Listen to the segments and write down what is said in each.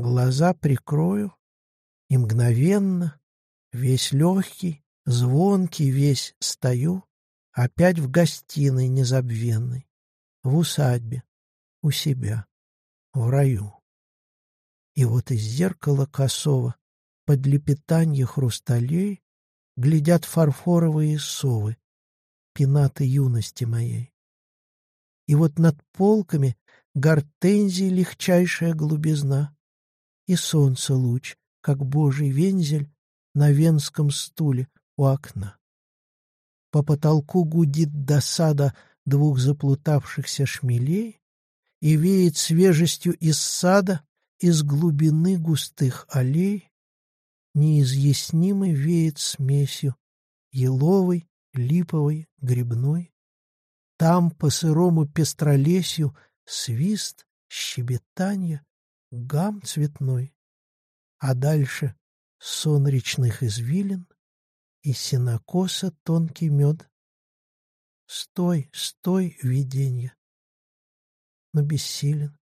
Глаза прикрою, и мгновенно, весь легкий, звонкий весь стою, опять в гостиной незабвенной, в усадьбе, у себя, в раю. И вот из зеркала косого под лепетанье хрусталей глядят фарфоровые совы, пенаты юности моей. И вот над полками гортензии легчайшая глубизна, и солнце луч, как божий вензель на венском стуле у окна. По потолку гудит досада двух заплутавшихся шмелей и веет свежестью из сада, из глубины густых аллей, неизъяснимой веет смесью еловой, липовой, грибной. Там по сырому пестролесью свист, щебетанье, гам цветной, а дальше сон речных извилин и сенокоса тонкий мед. Стой, стой, виденье! Но бессилен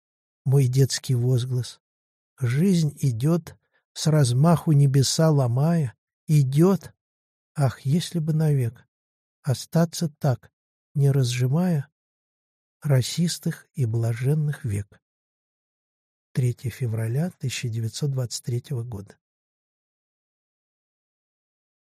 мой детский возглас. Жизнь идет, с размаху небеса ломая, идет. Ах, если бы навек остаться так, не разжимая расистых и блаженных век. 3 февраля 1923 года.